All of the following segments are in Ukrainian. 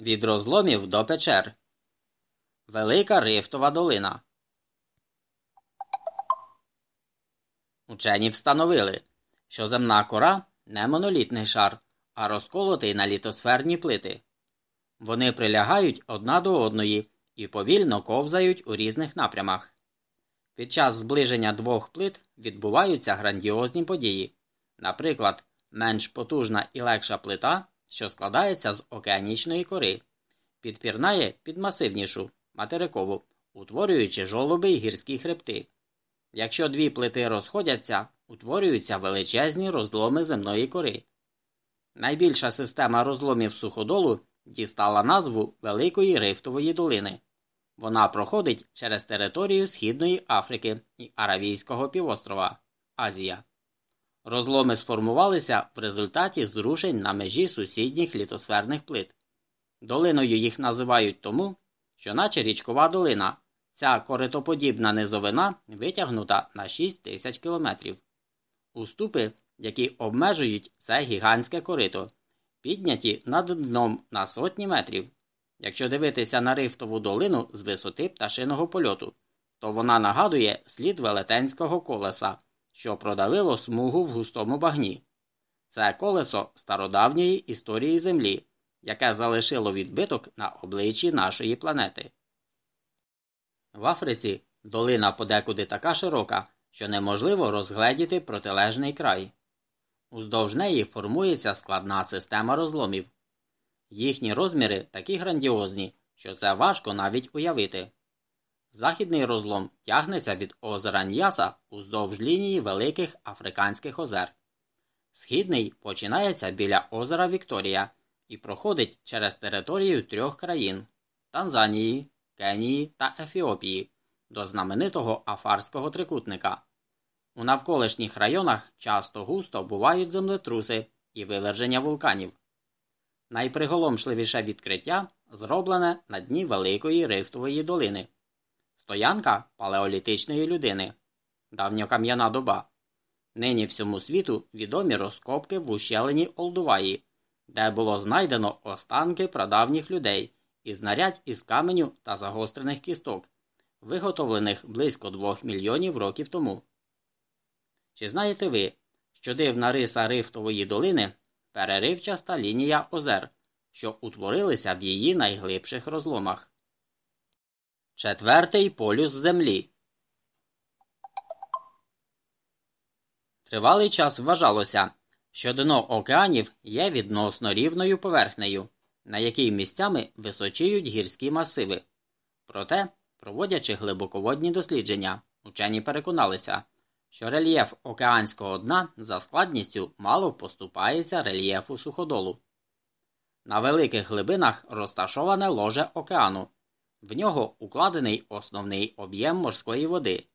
Від розломів до печер. Велика рифтова долина. Учені встановили, що земна кора не монолітний шар, а розколотий на літосферні плити. Вони прилягають одна до одної і повільно ковзають у різних напрямах. Під час зближення двох плит відбуваються грандіозні події, наприклад, менш потужна і легша плита, що складається з океанічної кори, підпірнає під масивнішу материкову, утворюючи жолоби й гірські хребти. Якщо дві плити розходяться, утворюються величезні розломи земної кори. Найбільша система розломів суходолу дістала назву Великої Рифтової долини. Вона проходить через територію Східної Африки і Аравійського півострова Азія. Розломи сформувалися в результаті зрушень на межі сусідніх літосферних плит. Долиною їх називають тому, що, наче річкова долина, ця коритоподібна низовина витягнута на 6 тисяч кілометрів. Уступи, які обмежують це гігантське корито, підняті над дном на сотні метрів. Якщо дивитися на рифтову долину з висоти пташиного польоту, то вона нагадує слід велетенського колеса, що продавило смугу в густому багні. Це колесо стародавньої історії Землі, яке залишило відбиток на обличчі нашої планети. В Африці долина подекуди така широка, що неможливо розгледіти протилежний край. Уздовж неї формується складна система розломів. Їхні розміри такі грандіозні, що це важко навіть уявити. Західний розлом тягнеться від озера Ньяса уздовж лінії великих африканських озер. Східний починається біля озера Вікторія і проходить через територію трьох країн Танзанії, Кенії та Ефіопії до знаменитого Афарського трикутника. У навколишніх районах часто густо бувають землетруси і виверження вулканів. Найприголомшливіше відкриття зроблене на дні Великої Рифтової долини, стоянка палеолітичної людини, давньокам'яна доба. Нині всьому світу відомі розкопки в ущелині Олдуваї, де було знайдено останки прадавніх людей і знарядь із каменю та загострених кісток, виготовлених близько двох мільйонів років тому. Чи знаєте ви, що дивна риса Рифтової долини переривчаста лінія озер, що утворилися в її найглибших розломах? Четвертий полюс Землі Тривалий час вважалося, що дно океанів є відносно рівною поверхнею, на якій місцями височіють гірські масиви. Проте, проводячи глибоководні дослідження, учені переконалися, що рельєф океанського дна за складністю мало поступається рельєфу суходолу. На великих глибинах розташоване ложе океану, в нього укладений основний об'єм морської води.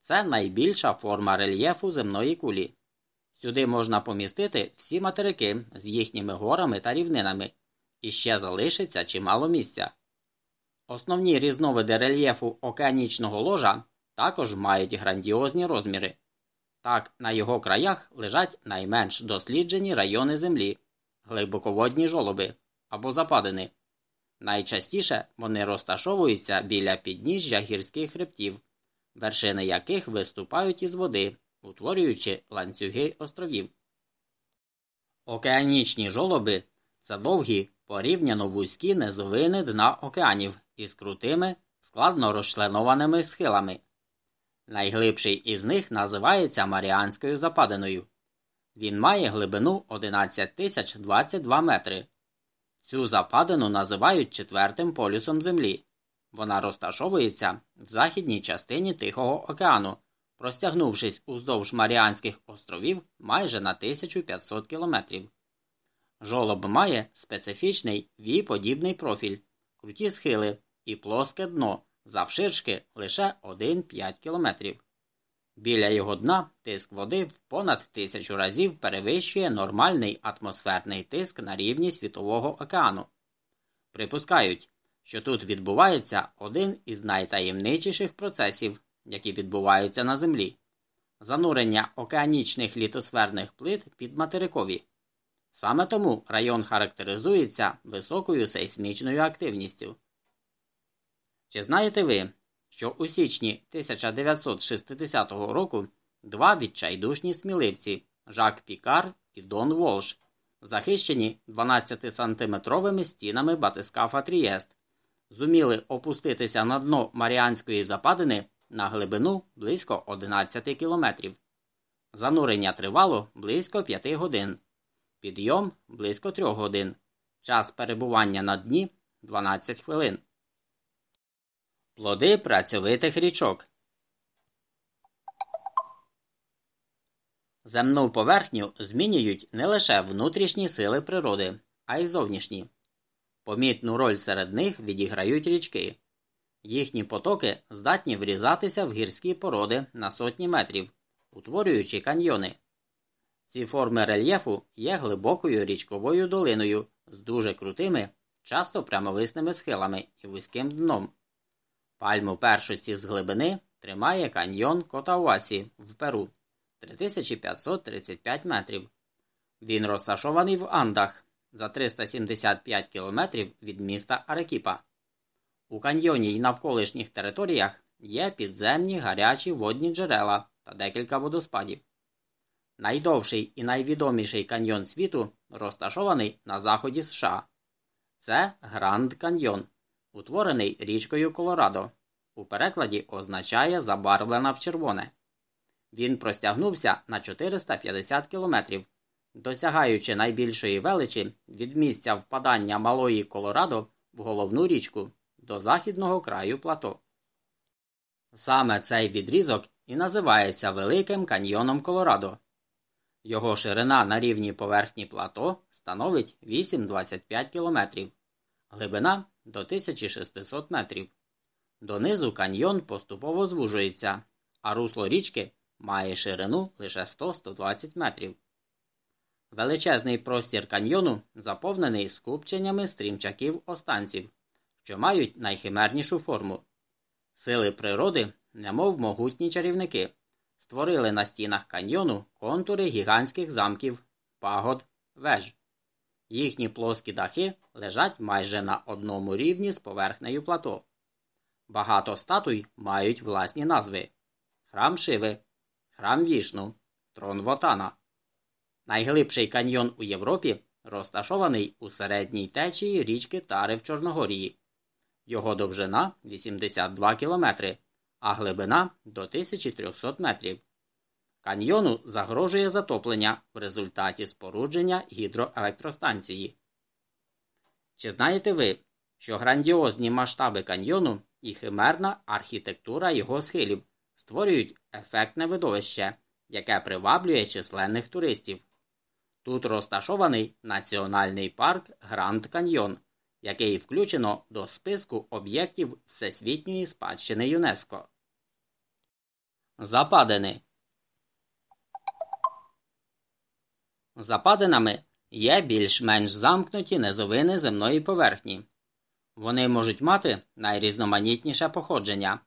Це найбільша форма рельєфу земної кулі. Сюди можна помістити всі материки з їхніми горами та рівнинами, і ще залишиться чимало місця. Основні різновиди рельєфу океанічного ложа також мають грандіозні розміри. Так, на його краях лежать найменш досліджені райони Землі, глибоководні жолоби або западини. Найчастіше вони розташовуються біля підніжжя гірських хребтів, вершини яких виступають із води, утворюючи ланцюги островів. Океанічні жолоби це довгі порівняно вузькі низовини дна океанів із крутими, складно розчленованими схилами. Найглибший із них називається Маріанською западиною. Він має глибину 11 тисяч 22 метри. Цю западину називають четвертим полюсом Землі. Вона розташовується в західній частині Тихого океану, простягнувшись уздовж Маріанських островів майже на 1500 кілометрів. Жолоб має специфічний вій-подібний профіль, круті схили і плоске дно завширшки лише 1-5 кілометрів. Біля його дна тиск води в понад тисячу разів перевищує нормальний атмосферний тиск на рівні Світового океану. Припускають, що тут відбувається один із найтаємничіших процесів, які відбуваються на Землі занурення океанічних літосферних плит під материкові. Саме тому район характеризується високою сейсмічною активністю. Чи знаєте ви, що у січні 1960 року два відчайдушні сміливці Жак Пікар і Дон Волш, захищені 12-сантиметровими стінами батискафа Трієст, зуміли опуститися на дно Маріанської западини на глибину близько 11 кілометрів. Занурення тривало близько 5 годин, підйом близько 3 годин, час перебування на дні 12 хвилин. Плоди працьовитих річок. Земну поверхню змінюють не лише внутрішні сили природи, а й зовнішні. Помітну роль серед них відіграють річки. Їхні потоки здатні врізатися в гірські породи на сотні метрів, утворюючи каньйони. Ці форми рельєфу є глибокою річковою долиною з дуже крутими, часто прямовисними схилами і вузьким дном. Пальму першості з глибини тримає каньйон Котауасі в Перу 3535 метрів. Він розташований в Андах за 375 кілометрів від міста Арекіпа. У каньйоні й навколишніх територіях є підземні гарячі водні джерела та декілька водоспадів. Найдовший і найвідоміший каньйон світу розташований на заході США. Це Гранд Каньйон, утворений річкою Колорадо. У перекладі означає забарвлена в червоне. Він простягнувся на 450 кілометрів, досягаючи найбільшої величі від місця впадання малої Колорадо в головну річку до західного краю плато. Саме цей відрізок і називається Великим каньйоном Колорадо. Його ширина на рівні поверхні плато становить 8,25 км, глибина до 1600 метрів. Донизу каньйон поступово звужується, а русло річки має ширину лише 100-120 метрів. Величезний простір каньйону заповнений скупченнями стрімчаків останців, що мають найхимернішу форму. Сили природи, немов могутні чарівники, створили на стінах каньйону контури гігантських замків, пагод, веж. Їхні плоскі дахи лежать майже на одному рівні з поверхнею плато. Багато статуй мають власні назви Храм Шиви, Храм Вішну, Трон Вотана. Найглибший каньйон у Європі розташований у середній течії річки Тари в Чорногорії. Його довжина 82 км, а глибина до 1300 метрів. Каньйону загрожує затоплення в результаті спорудження гідроелектростанції. Чи знаєте ви, що грандіозні масштаби каньйону і химерна архітектура його схилів створюють ефектне видовище, яке приваблює численних туристів? Тут розташований Національний парк Гранд Каньйон, який включено до списку об'єктів Всесвітньої спадщини ЮНЕСКО. Западини Западинами є більш-менш замкнуті низовини земної поверхні. Вони можуть мати найрізноманітніше походження.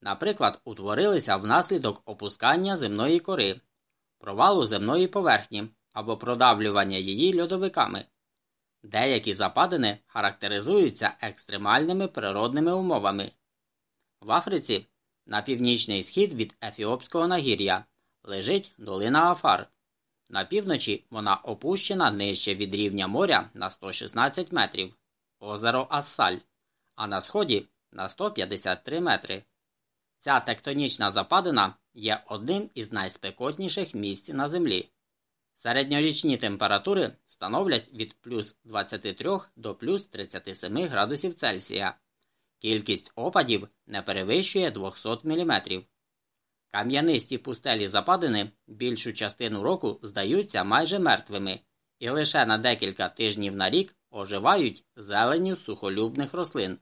Наприклад, утворилися внаслідок опускання земної кори, провалу земної поверхні або продавлювання її льодовиками. Деякі западини характеризуються екстремальними природними умовами. В Африці на північний схід від Ефіопського нагір'я лежить долина Афар. На півночі вона опущена нижче від рівня моря на 116 метрів озеро Ассаль, а на сході на 153 метри. Ця тектонічна западина є одним із найспекотніших місць на землі. Середньорічні температури становлять від плюс 23 до плюс 37 градусів Цельсія. Кількість опадів не перевищує 200 мм. Кам'янисті пустелі западини більшу частину року здаються майже мертвими, і лише на декілька тижнів на рік оживають зеленю сухолюбних рослин.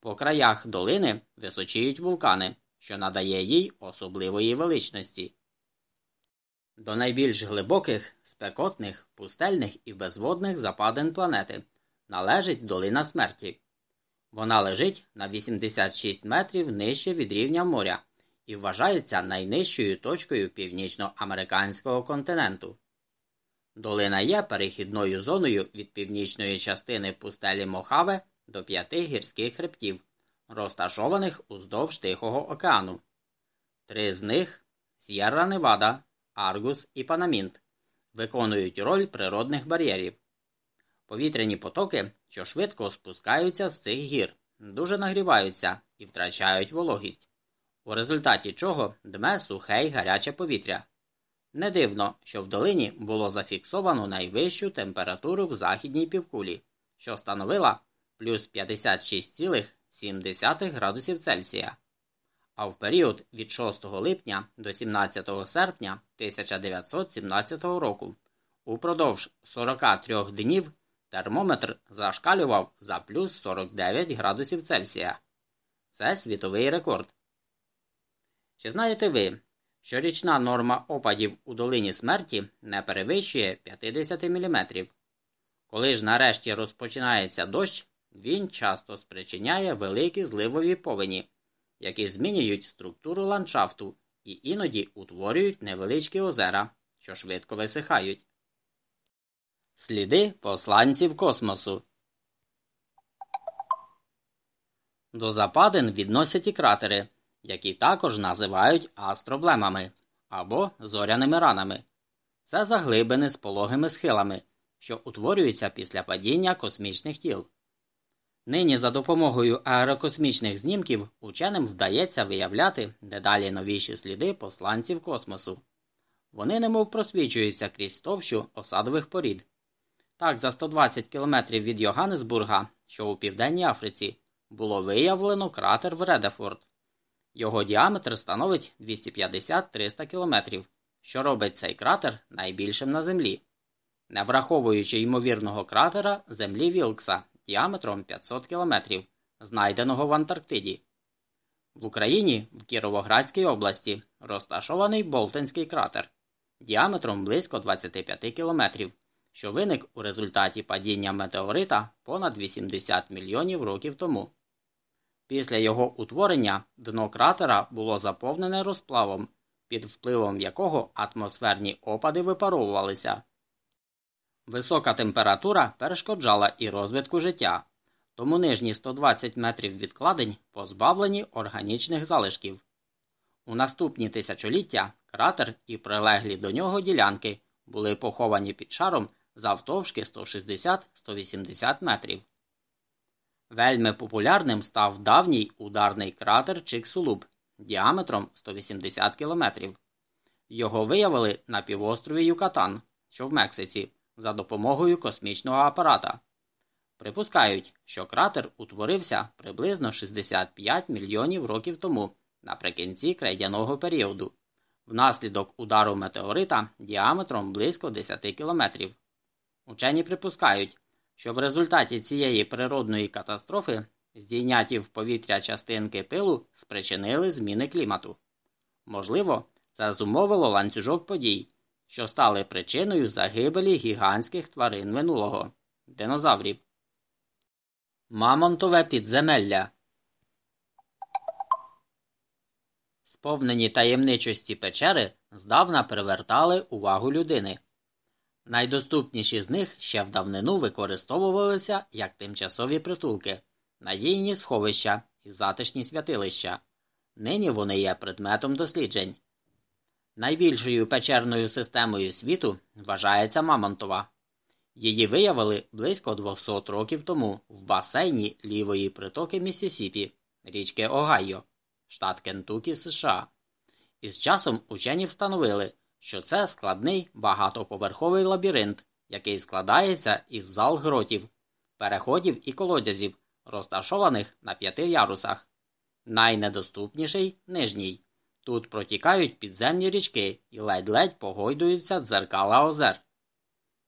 По краях долини височіють вулкани, що надає їй особливої величності. До найбільш глибоких, спекотних, пустельних і безводних западин планети належить долина смерті. Вона лежить на 86 метрів нижче від рівня моря і вважається найнижчою точкою північноамериканського континенту. Долина є перехідною зоною від північної частини пустелі Мохаве до п'яти гірських хребтів, розташованих уздовж Тихого океану. Три з них С'єрра Невада, Аргус і Панамінт, виконують роль природних бар'єрів. Повітряні потоки, що швидко спускаються з цих гір, дуже нагріваються і втрачають вологість, у результаті чого дме сухе й гаряче повітря. Не дивно, що в долині було зафіксовано найвищу температуру в західній півкулі, що становила плюс 56,7 градусів Цельсія. А в період від 6 липня до 17 серпня 1917 року упродовж 43 днів термометр зашкалював за плюс 49 градусів Цельсія. Це світовий рекорд. Чи знаєте ви, що річна норма опадів у долині смерті не перевищує 50 мм. Коли ж нарешті розпочинається дощ, він часто спричиняє великі зливові повені, які змінюють структуру ландшафту і іноді утворюють невеличкі озера, що швидко висихають. Сліди посланців космосу До западин відносять і кратери, які також називають астроблемами або зоряними ранами. Це заглибини з пологими схилами, що утворюються після падіння космічних тіл. Нині за допомогою аерокосмічних знімків ученим вдається виявляти дедалі новіші сліди посланців космосу. Вони немов просвічуються крізь товщу осадових порід. Так, за 120 кілометрів від Йоганнесбурга, що у Південній Африці, було виявлено кратер Вредефорд, його діаметр становить 250-300 км, що робить цей кратер найбільшим на Землі. Не враховуючи ймовірного кратера Землі Вілкса діаметром 500 км, знайденого в Антарктиді. В Україні в Кіровоградській області розташований Болтинський кратер діаметром близько 25 км, що виник у результаті падіння метеорита понад 80 мільйонів років тому. Після його утворення дно кратера було заповнене розплавом, під впливом якого атмосферні опади випаровувалися. Висока температура перешкоджала і розвитку життя, тому нижні 120 метрів відкладень позбавлені органічних залишків. У наступні тисячоліття кратер і прилеглі до нього ділянки були поховані під шаром завтовшки 160-180 метрів. Вельми популярним став давній ударний кратер Чиксулуб діаметром 180 км. Його виявили на півострові Юкатан, що в Мексиці, за допомогою космічного апарата. Припускають, що кратер утворився приблизно 65 мільйонів років тому наприкінці крейдяного періоду, внаслідок удару метеорита діаметром близько 10 кілометрів. Учені припускають, що в результаті цієї природної катастрофи здійняті в повітря частинки пилу спричинили зміни клімату. Можливо, це зумовило ланцюжок подій, що стали причиною загибелі гігантських тварин минулого динозаврів. Мамонтове підземелля Сповнені таємничості печери здавна привертали увагу людини. Найдоступніші з них ще в давнину використовувалися як тимчасові притулки, надійні сховища і затишні святилища. Нині вони є предметом досліджень. Найбільшою печерною системою світу вважається Мамонтова. Її виявили близько 200 років тому в басейні лівої притоки Міссісіпі, річки Огайо, штат Кентукі США. Із часом учені встановили, що це складний багатоповерховий лабіринт, який складається із зал гротів, переходів і колодязів, розташованих на п'яти ярусах. Найнедоступніший нижній. Тут протікають підземні річки і ледь-ледь погойдуються дзеркала озер.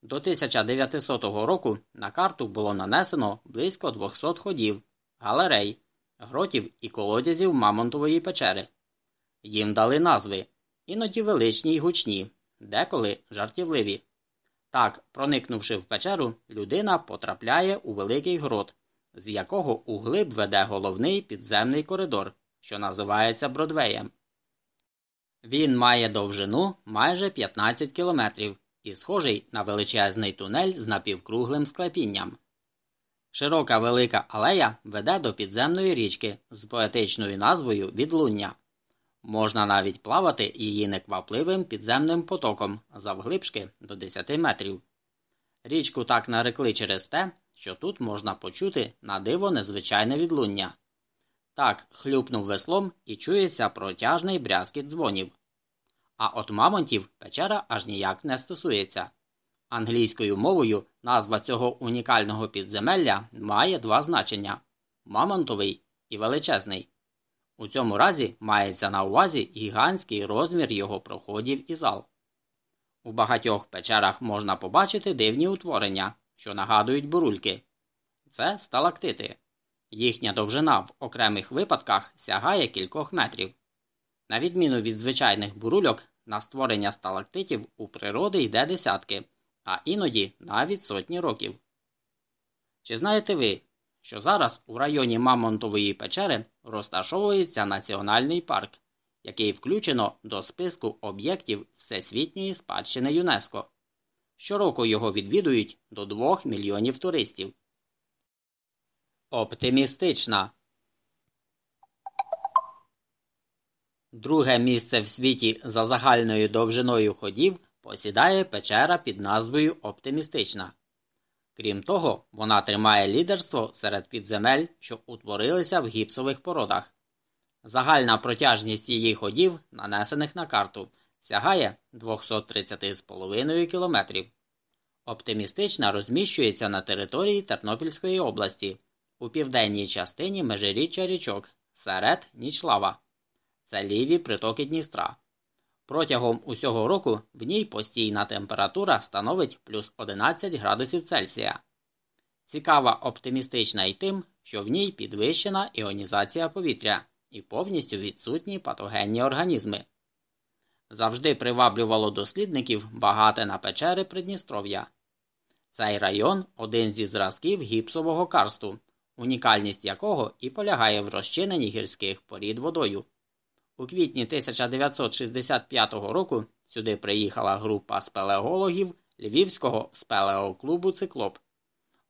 До 1900 року на карту було нанесено близько 200 ходів, галерей, гротів і колодязів Мамонтової печери. Їм дали назви іноді величні й гучні, деколи жартівливі. Так, проникнувши в печеру, людина потрапляє у великий грот, з якого углиб веде головний підземний коридор, що називається Бродвеєм. Він має довжину майже 15 кілометрів і схожий на величезний тунель з напівкруглим склепінням. Широка велика алея веде до підземної річки з поетичною назвою Відлуння. Можна навіть плавати її неквапливим підземним потоком завглибшки до 10 метрів. Річку так нарекли через те, що тут можна почути на диво незвичайне відлуння. Так хлюпнув веслом і чується протяжний брязкіт дзвонів. А от мамонтів печера аж ніяк не стосується. Англійською мовою назва цього унікального підземелля має два значення мамонтовий і величезний. У цьому разі мається на увазі гігантський розмір його проходів і зал. У багатьох печерах можна побачити дивні утворення, що нагадують бурульки. Це сталактити. Їхня довжина в окремих випадках сягає кількох метрів. На відміну від звичайних бурульок, на створення сталактитів у природи йде десятки, а іноді навіть сотні років. Чи знаєте ви, що зараз у районі Мамонтової печери розташовується національний парк, який включено до списку об'єктів Всесвітньої спадщини ЮНЕСКО? Щороку його відвідують до 2 мільйонів туристів. Оптимістична. Друге місце в світі за загальною довжиною ходів посідає печера під назвою Оптимістична. Крім того, вона тримає лідерство серед підземель, що утворилися в гіпсових породах. Загальна протяжність її ходів, нанесених на карту, сягає 230,5 км. Оптимістична розміщується на території Тернопільської області у південній частині межиріччя річок Серед Нічлава. Це ліві притоки Дністра. Протягом усього року в ній постійна температура становить плюс 11 градусів Цельсія. Цікава оптимістична й тим, що в ній підвищена іонізація повітря і повністю відсутні патогенні організми. Завжди приваблювало дослідників багате на печери Придністров'я. Цей район один зі зразків гіпсового карсту, унікальність якого і полягає в розчиненні гірських порід водою. У квітні 1965 року сюди приїхала група спелеологів Львівського спелеоклубу Циклоп.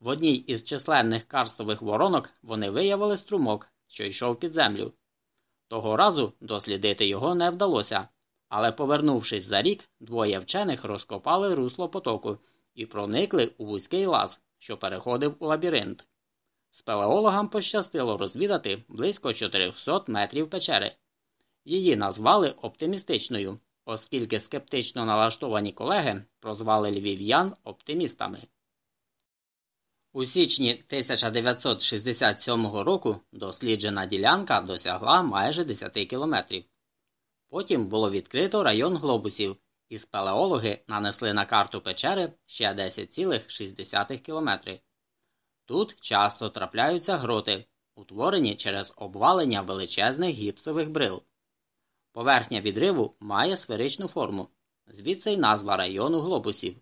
В одній із численних карстових воронок вони виявили струмок, що йшов під землю. Того разу дослідити його не вдалося, але, повернувшись за рік, двоє вчених розкопали русло потоку і проникли у вузький лаз, що переходив у лабіринт. Спелеологам пощастило розвідати близько 400 метрів печери. Її назвали оптимістичною, оскільки скептично налаштовані колеги прозвали львів'ян оптимістами. У січні 1967 року досліджена ділянка досягла майже 10 кілометрів. Потім було відкрито район глобусів, і спелеологи нанесли на карту печери ще 10,6 кілометри. Тут часто трапляються гроти, утворені через обвалення величезних гіпсових брил. Поверхня відриву має сферичну форму, звідси й назва району глобусів.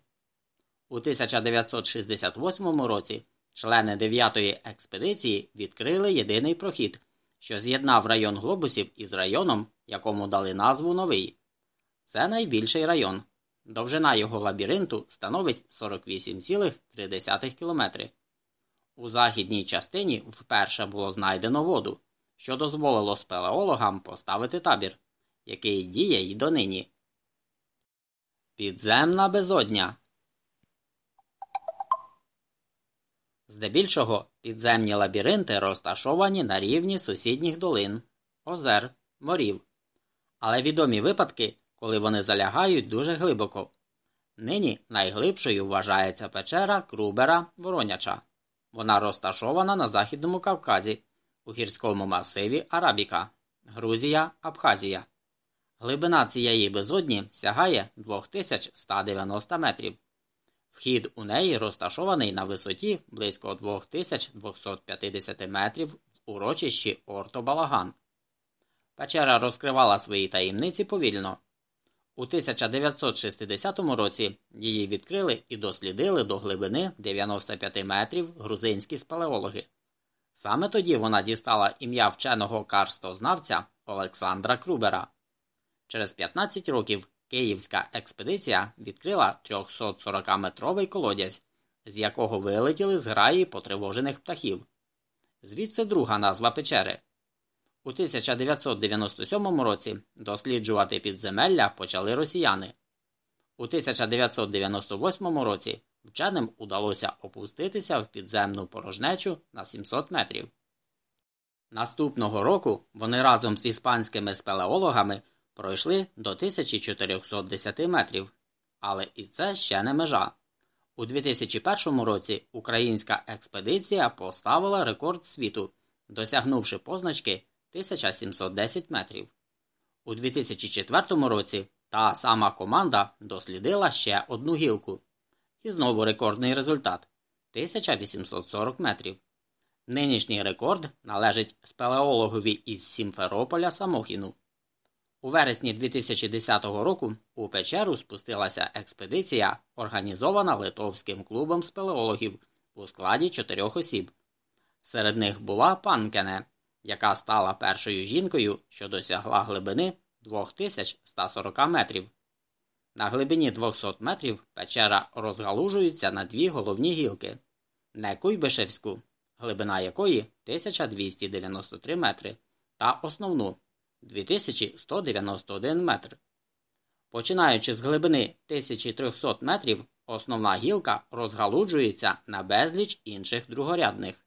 У 1968 році члени 9-ї експедиції відкрили єдиний прохід, що з'єднав район глобусів із районом, якому дали назву Новий. Це найбільший район. Довжина його лабіринту становить 48,3 км. У західній частині вперше було знайдено воду, що дозволило спелеологам поставити табір який діє й донині. Підземна безодня. Здебільшого підземні лабіринти розташовані на рівні сусідніх долин, озер, морів. Але відомі випадки, коли вони залягають дуже глибоко. Нині найглибшою вважається печера Крубера Вороняча. Вона розташована на Західному Кавказі, у гірському масиві Арабіка, Грузія, Абхазія. Глибина цієї безодні сягає 2190 метрів. Вхід у неї розташований на висоті близько 2250 метрів в урочищі Орто Балаган. Печера розкривала свої таємниці повільно. У 1960 році її відкрили і дослідили до глибини 95 метрів грузинські спелеологи. Саме тоді вона дістала ім'я вченого карстознавця Олександра Крубера. Через 15 років Київська експедиція відкрила 340-метровий колодязь, з якого вилетіли зграї потривожених птахів. Звідси друга назва печери. У 1997 році досліджувати підземелля почали росіяни. У 1998 році вченим удалося опуститися в підземну порожнечу на 700 метрів. Наступного року вони разом з іспанськими спелеологами пройшли до 1410 метрів. Але і це ще не межа. У 2001 році українська експедиція поставила рекорд світу, досягнувши позначки 1710 метрів. У 2004 році та сама команда дослідила ще одну гілку. І знову рекордний результат 1840 метрів. Нинішній рекорд належить спелеологові із Сімферополя Самохіну. У вересні 2010 року у печеру спустилася експедиція, організована Литовським клубом спелеологів у складі чотирьох осіб. Серед них була Панкене, яка стала першою жінкою, що досягла глибини 2140 метрів. На глибині 200 метрів печера розгалужується на дві головні гілки Некуйбишевську, глибина якої 1293 метри, та основну 2191 метр. Починаючи з глибини 1300 метрів, основна гілка розгалуджується на безліч інших другорядних.